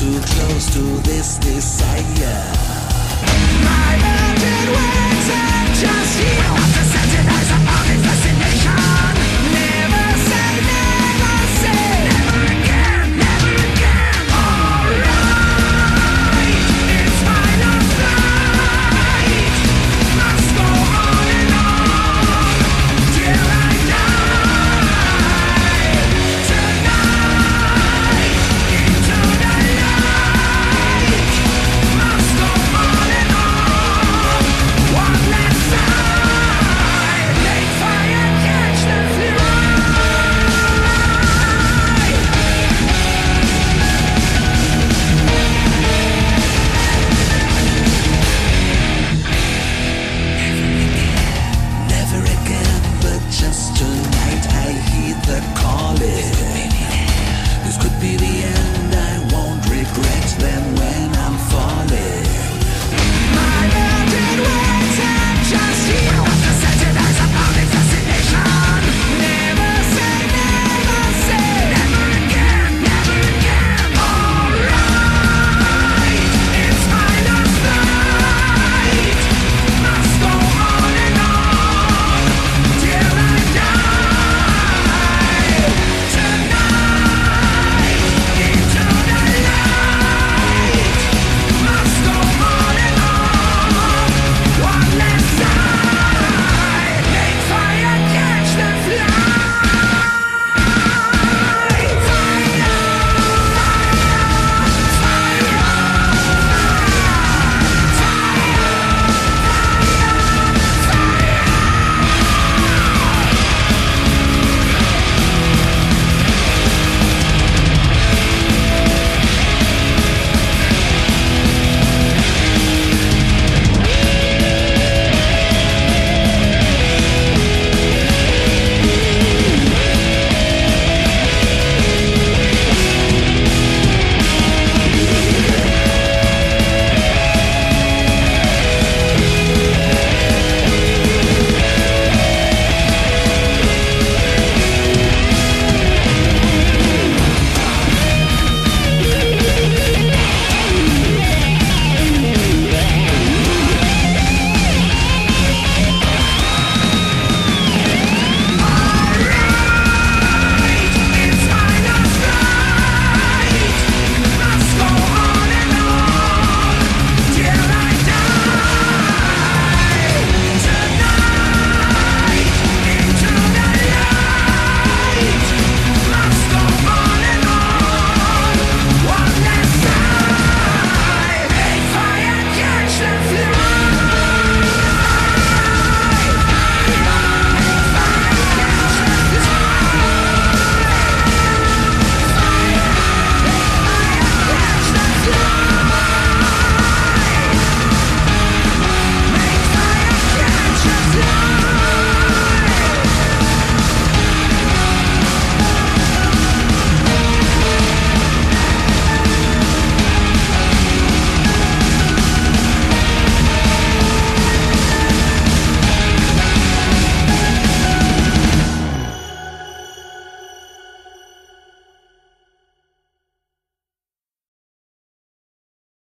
too close to this desire.